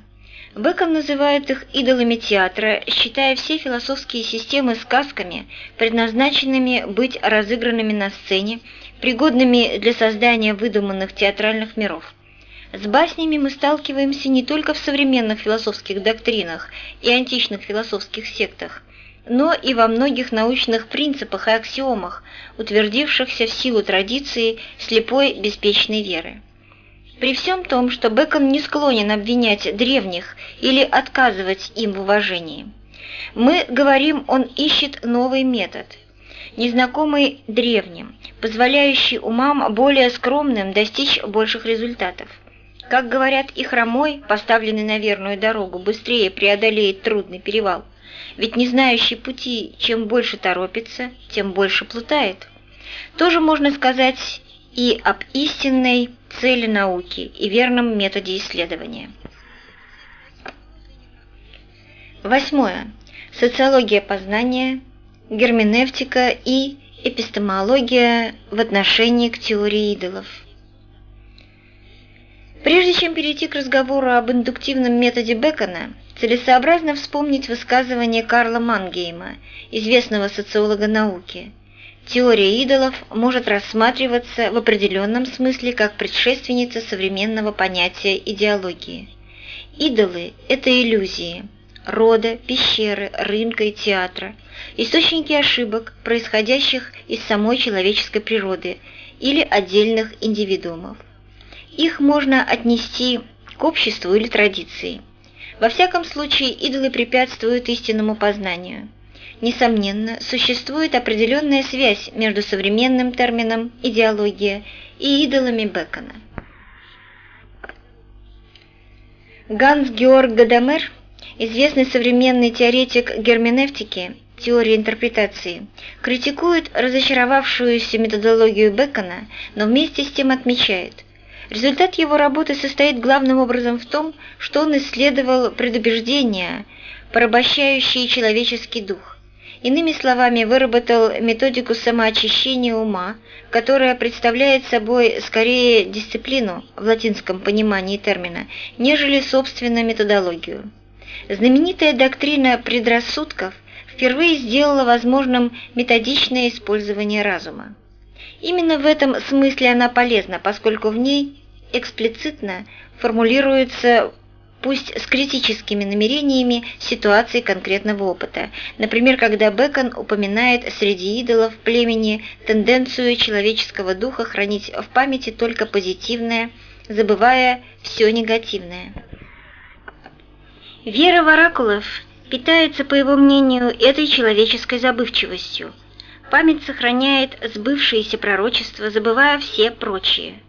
Бекон называет их идолами театра, считая все философские системы сказками, предназначенными быть разыгранными на сцене пригодными для создания выдуманных театральных миров. С баснями мы сталкиваемся не только в современных философских доктринах и античных философских сектах, но и во многих научных принципах и аксиомах, утвердившихся в силу традиции слепой беспечной веры. При всем том, что Бекон не склонен обвинять древних или отказывать им в уважении, мы говорим, он ищет новый метод – незнакомый древним, позволяющий умам более скромным достичь больших результатов. Как говорят, и хромой, поставленный на верную дорогу, быстрее преодолеет трудный перевал – ведь не знающий пути, чем больше торопится, тем больше плутает. Тоже можно сказать и об истинной цели науки и верном методе исследования. Восьмое. Социология познания, герменевтика и эпистемология в отношении к теории идолов. Прежде чем перейти к разговору об индуктивном методе Бекона, целесообразно вспомнить высказывание Карла Мангейма, известного социолога науки. Теория идолов может рассматриваться в определенном смысле как предшественница современного понятия идеологии. Идолы – это иллюзии – рода, пещеры, рынка и театра, источники ошибок, происходящих из самой человеческой природы или отдельных индивидуумов. Их можно отнести к обществу или традиции. Во всяком случае, идолы препятствуют истинному познанию. Несомненно, существует определенная связь между современным термином «идеология» и идолами Бекона. Ганс Георг Гадамер, известный современный теоретик герменевтики, теории интерпретации, критикует разочаровавшуюся методологию Бекона, но вместе с тем отмечает, Результат его работы состоит главным образом в том, что он исследовал предубеждения, порабощающие человеческий дух. Иными словами, выработал методику самоочищения ума, которая представляет собой скорее дисциплину в латинском понимании термина, нежели собственно методологию. Знаменитая доктрина предрассудков впервые сделала возможным методичное использование разума. Именно в этом смысле она полезна, поскольку в ней эксплицитно формулируется пусть с критическими намерениями ситуации конкретного опыта. Например, когда Бекон упоминает среди идолов племени тенденцию человеческого духа хранить в памяти только позитивное, забывая все негативное. Вера в оракулов питается, по его мнению, этой человеческой забывчивостью – Память сохраняет сбывшиеся пророчества, забывая все прочие.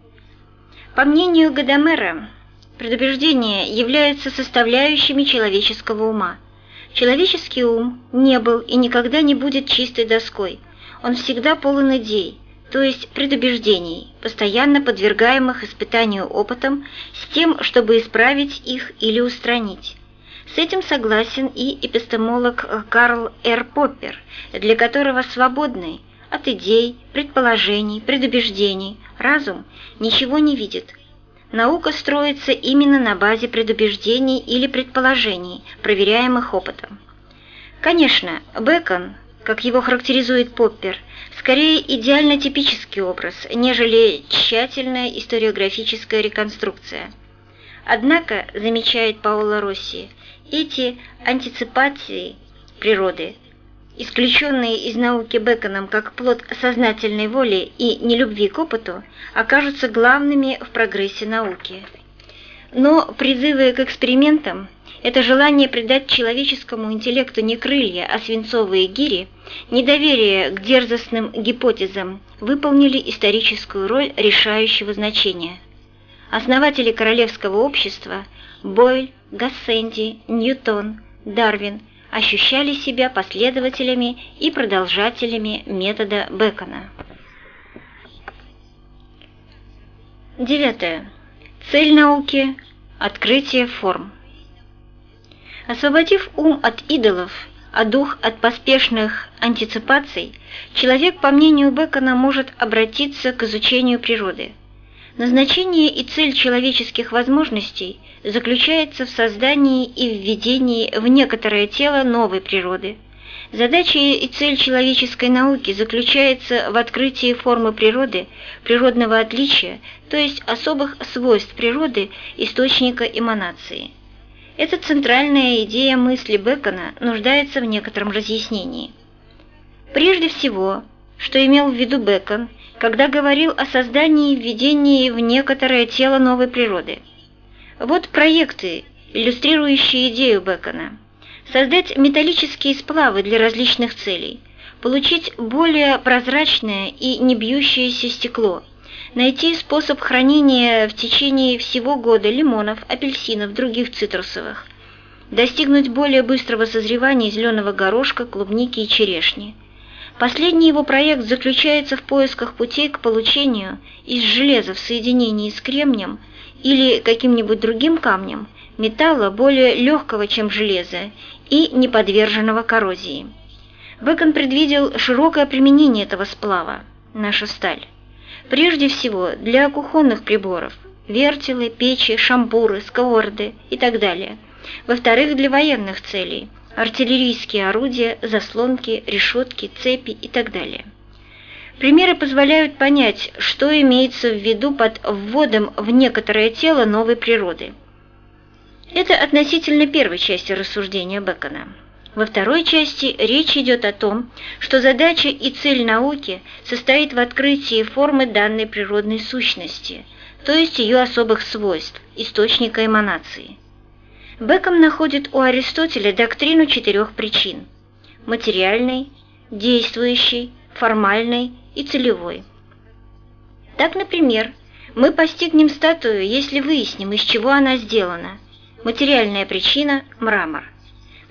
По мнению Гадамера, предубеждения являются составляющими человеческого ума. Человеческий ум не был и никогда не будет чистой доской. Он всегда полон идей, то есть предубеждений, постоянно подвергаемых испытанию опытом с тем, чтобы исправить их или устранить. С этим согласен и эпистемолог Карл Р. Поппер, для которого свободный от идей, предположений, предубеждений разум ничего не видит. Наука строится именно на базе предубеждений или предположений, проверяемых опытом. Конечно, Бекон, как его характеризует Поппер, скорее идеально типический образ, нежели тщательная историографическая реконструкция. Однако, замечает Паоло Росси, эти антиципации природы, исключенные из науки Беконом как плод сознательной воли и нелюбви к опыту, окажутся главными в прогрессе науки. Но призывы к экспериментам – это желание придать человеческому интеллекту не крылья, а свинцовые гири, недоверие к дерзостным гипотезам выполнили историческую роль решающего значения. Основатели королевского общества Бойль, Гассенди, Ньютон, Дарвин ощущали себя последователями и продолжателями метода Бекона. Девятое. Цель науки – открытие форм. Освободив ум от идолов, а дух от поспешных антиципаций, человек, по мнению Бекона, может обратиться к изучению природы – Назначение и цель человеческих возможностей заключается в создании и введении в некоторое тело новой природы. Задача и цель человеческой науки заключается в открытии формы природы, природного отличия, то есть особых свойств природы, источника эманации. Эта центральная идея мысли Бекона нуждается в некотором разъяснении. Прежде всего, что имел в виду Бекон, когда говорил о создании и введении в некоторое тело новой природы. Вот проекты, иллюстрирующие идею Бекона. Создать металлические сплавы для различных целей, получить более прозрачное и не бьющееся стекло, найти способ хранения в течение всего года лимонов, апельсинов, других цитрусовых, достигнуть более быстрого созревания зеленого горошка, клубники и черешни. Последний его проект заключается в поисках путей к получению из железа в соединении с кремнием или каким-нибудь другим камнем металла более легкого, чем железо, и неподверженного коррозии. Бэкон предвидел широкое применение этого сплава, наша сталь. Прежде всего для кухонных приборов, вертелы, печи, шампуры, сковороды и так далее. Во-вторых, для военных целей, артиллерийские орудия, заслонки, решетки, цепи и так далее. Примеры позволяют понять, что имеется в виду под вводом в некоторое тело новой природы. Это относительно первой части рассуждения Бекона. Во второй части речь идет о том, что задача и цель науки состоит в открытии формы данной природной сущности, то есть ее особых свойств, источника эманации. Беком находит у Аристотеля доктрину четырех причин – материальной, действующей, формальной и целевой. Так, например, мы постигнем статую, если выясним, из чего она сделана. Материальная причина – мрамор.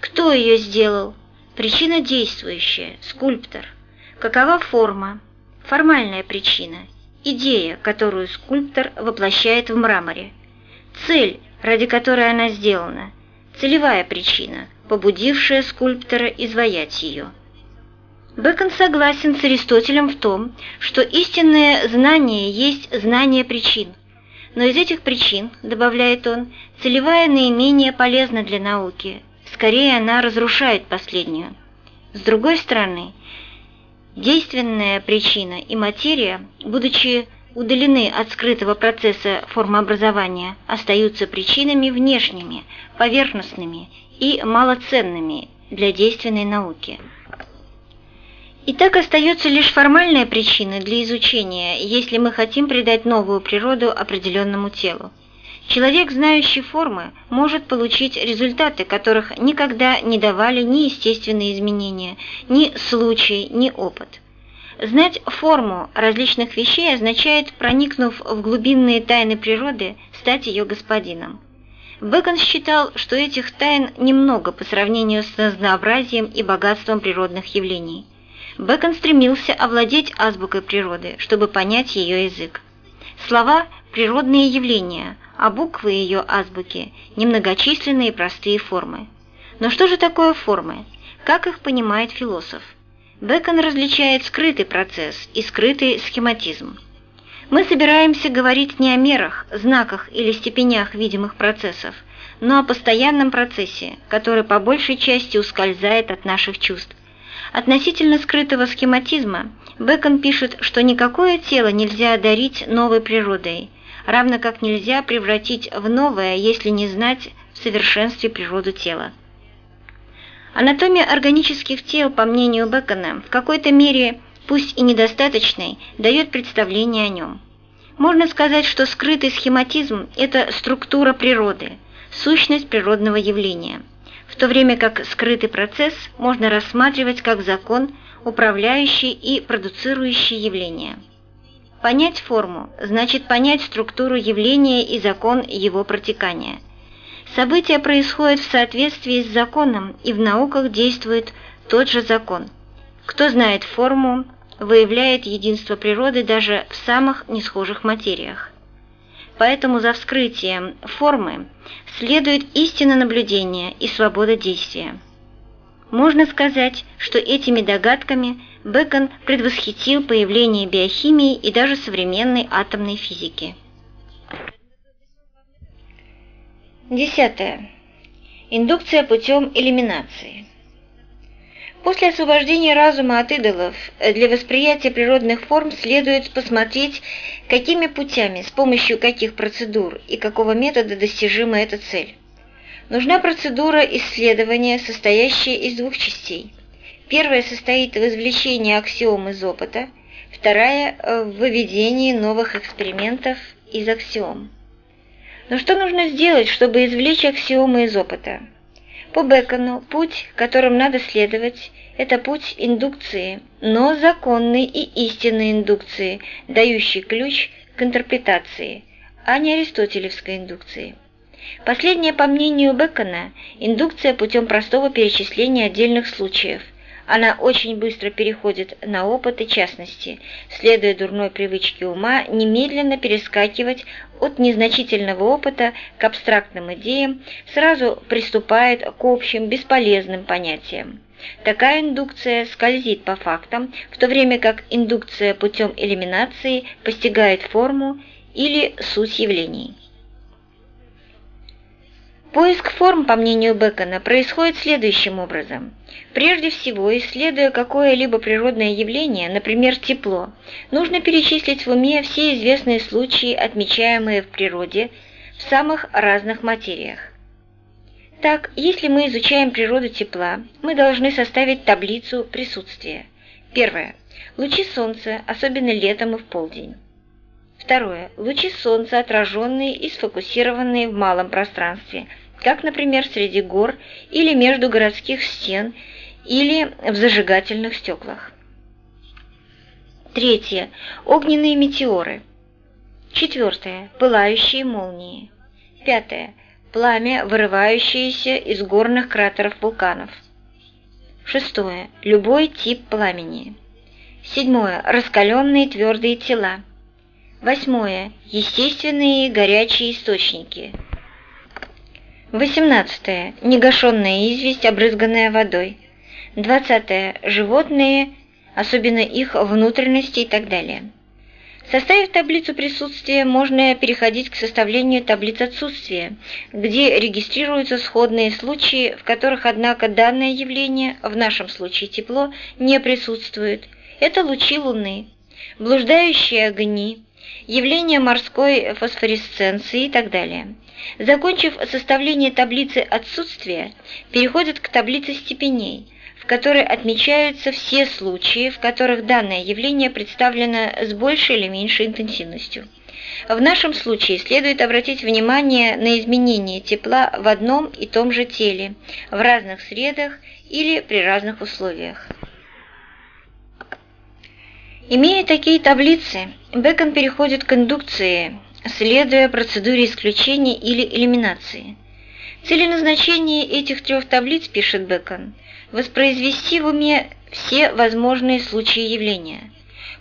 Кто ее сделал? Причина действующая, скульптор. Какова форма? Формальная причина, идея, которую скульптор воплощает в мраморе. Цель, ради которой она сделана, целевая причина, побудившая скульптора изваять ее. Бэкон согласен с Аристотелем в том, что истинное знание есть знание причин. Но из этих причин, добавляет он, целевая наименее полезна для науки, скорее она разрушает последнюю. С другой стороны, действенная причина и материя, будучи удалены от скрытого процесса формообразования, остаются причинами внешними, поверхностными и малоценными для действенной науки. И так остается лишь формальная причина для изучения, если мы хотим придать новую природу определенному телу. Человек, знающий формы, может получить результаты, которых никогда не давали ни естественные изменения, ни случай, ни опыт. Знать форму различных вещей означает, проникнув в глубинные тайны природы, стать ее господином. Бэкон считал, что этих тайн немного по сравнению с разнообразием и богатством природных явлений. Бэкон стремился овладеть азбукой природы, чтобы понять ее язык. Слова – природные явления, а буквы ее азбуки – немногочисленные простые формы. Но что же такое формы? Как их понимает философ? Бэкон различает скрытый процесс и скрытый схематизм. Мы собираемся говорить не о мерах, знаках или степенях видимых процессов, но о постоянном процессе, который по большей части ускользает от наших чувств Относительно скрытого схематизма Бэкон пишет, что никакое тело нельзя одарить новой природой, равно как нельзя превратить в новое, если не знать в совершенстве природу тела. Анатомия органических тел, по мнению Бэкона, в какой-то мере, пусть и недостаточной, дает представление о нем. Можно сказать, что скрытый схематизм – это структура природы, сущность природного явления – в то время как скрытый процесс можно рассматривать как закон, управляющий и продуцирующий явление. Понять форму значит понять структуру явления и закон его протекания. События происходят в соответствии с законом, и в науках действует тот же закон. Кто знает форму, выявляет единство природы даже в самых несхожих материях. Поэтому за вскрытием формы следует истина наблюдения и свобода действия. Можно сказать, что этими догадками Бэкон предвосхитил появление биохимии и даже современной атомной физики. Десятое. Индукция путем элиминации. После освобождения разума от идолов для восприятия природных форм следует посмотреть, какими путями, с помощью каких процедур и какого метода достижима эта цель. Нужна процедура исследования, состоящая из двух частей. Первая состоит в извлечении аксиом из опыта, вторая – в выведении новых экспериментов из аксиом. Но что нужно сделать, чтобы извлечь аксиомы из опыта? По Бекону путь, которым надо следовать, это путь индукции, но законной и истинной индукции, дающий ключ к интерпретации, а не аристотелевской индукции. Последняя, по мнению Бекона, индукция путем простого перечисления отдельных случаев. Она очень быстро переходит на опыт и частности, следуя дурной привычке ума немедленно перескакивать от незначительного опыта к абстрактным идеям, сразу приступает к общим бесполезным понятиям. Такая индукция скользит по фактам, в то время как индукция путем элиминации постигает форму или суть явлений. Поиск форм, по мнению Бекона, происходит следующим образом. Прежде всего, исследуя какое-либо природное явление, например, тепло, нужно перечислить в уме все известные случаи, отмечаемые в природе, в самых разных материях. Так, если мы изучаем природу тепла, мы должны составить таблицу присутствия. Первое. Лучи солнца, особенно летом и в полдень. Второе. Лучи солнца, отраженные и сфокусированные в малом пространстве – как, например, среди гор или между городских стен или в зажигательных стеклах. Третье. Огненные метеоры. Четвертое. Пылающие молнии. Пятое. Пламя, вырывающееся из горных кратеров вулканов. Шестое. Любой тип пламени. Седьмое. Раскаленные твердые тела. Восьмое. Естественные горячие источники. 18. Негашенная известь, обрызганная водой. 20. Животные, особенно их внутренности и так далее. Составив таблицу присутствия, можно переходить к составлению таблиц отсутствия, где регистрируются сходные случаи, в которых, однако, данное явление, в нашем случае тепло, не присутствует. Это лучи Луны, блуждающие огни, явление морской фосфоресценции и так далее. Закончив составление таблицы отсутствия, переходят к таблице степеней, в которой отмечаются все случаи, в которых данное явление представлено с большей или меньшей интенсивностью. В нашем случае следует обратить внимание на изменение тепла в одном и том же теле, в разных средах или при разных условиях. Имея такие таблицы, Бекон переходит к индукции, следуя процедуре исключения или элиминации. Цели назначения этих трех таблиц, пишет Бекон, воспроизвести в уме все возможные случаи явления.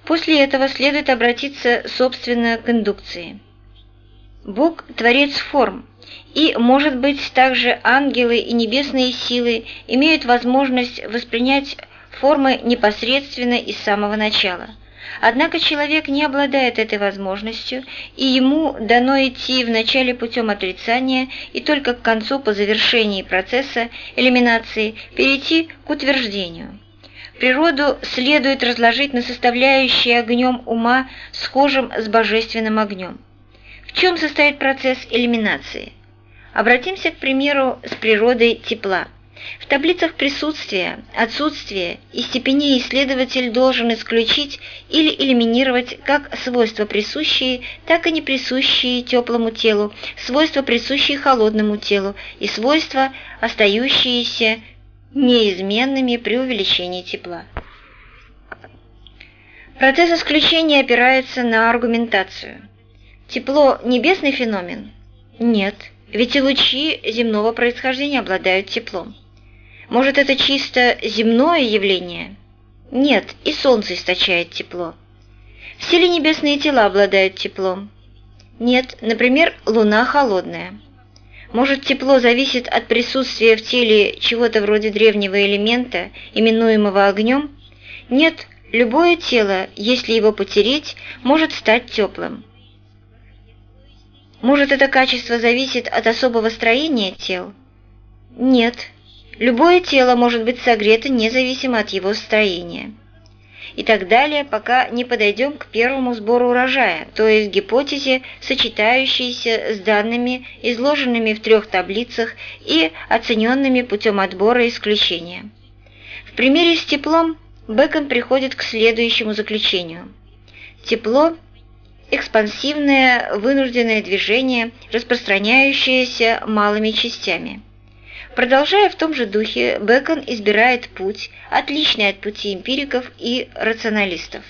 После этого следует обратиться, собственно, к индукции. Бог – творец форм, и, может быть, также ангелы и небесные силы имеют возможность воспринять формы непосредственно из самого начала – Однако человек не обладает этой возможностью, и ему дано идти вначале путем отрицания и только к концу по завершении процесса элиминации перейти к утверждению. Природу следует разложить на составляющие огнем ума, схожим с божественным огнем. В чем состоит процесс элиминации? Обратимся, к примеру, с природой тепла. В таблицах присутствия, отсутствия и степеней исследователь должен исключить или элиминировать как свойства присущие, так и не присущие теплому телу, свойства присущие холодному телу и свойства, остающиеся неизменными при увеличении тепла. Процесс исключения опирается на аргументацию. Тепло – небесный феномен? Нет, ведь и лучи земного происхождения обладают теплом. Может, это чисто земное явление? Нет, и солнце источает тепло. Все ли небесные тела обладают теплом? Нет, например, луна холодная. Может, тепло зависит от присутствия в теле чего-то вроде древнего элемента, именуемого огнем? Нет, любое тело, если его потереть, может стать теплым. Может, это качество зависит от особого строения тел? Нет, Любое тело может быть согрето независимо от его строения. И так далее, пока не подойдем к первому сбору урожая, то есть гипотезе, сочетающейся с данными, изложенными в трех таблицах и оцененными путем отбора исключения. В примере с теплом Бекон приходит к следующему заключению. Тепло – экспансивное вынужденное движение, распространяющееся малыми частями – Продолжая в том же духе, Бэкон избирает путь, отличный от пути эмпириков и рационалистов.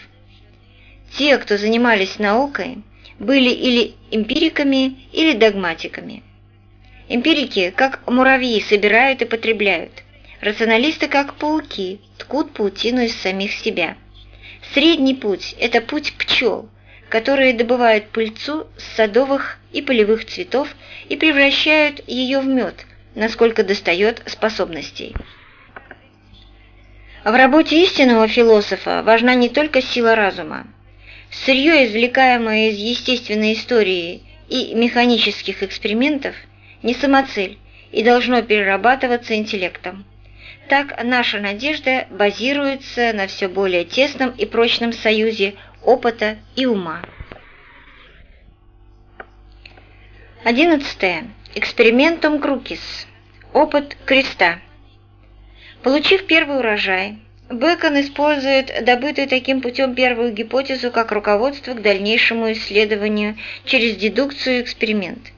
Те, кто занимались наукой, были или эмпириками, или догматиками. Эмпирики, как муравьи, собирают и потребляют. Рационалисты, как пауки, ткут паутину из самих себя. Средний путь – это путь пчел, которые добывают пыльцу с садовых и полевых цветов и превращают ее в мед, насколько достает способностей. В работе истинного философа важна не только сила разума. Сырье, извлекаемое из естественной истории и механических экспериментов, не самоцель и должно перерабатываться интеллектом. Так наша надежда базируется на все более тесном и прочном союзе опыта и ума. 11. Экспериментум крукис. Опыт креста. Получив первый урожай, Бэкон использует добытую таким путем первую гипотезу как руководство к дальнейшему исследованию через дедукцию эксперимент.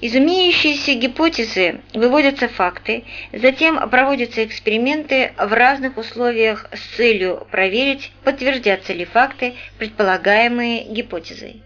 Из умеющейся гипотезы выводятся факты, затем проводятся эксперименты в разных условиях с целью проверить, подтвердятся ли факты, предполагаемые гипотезой.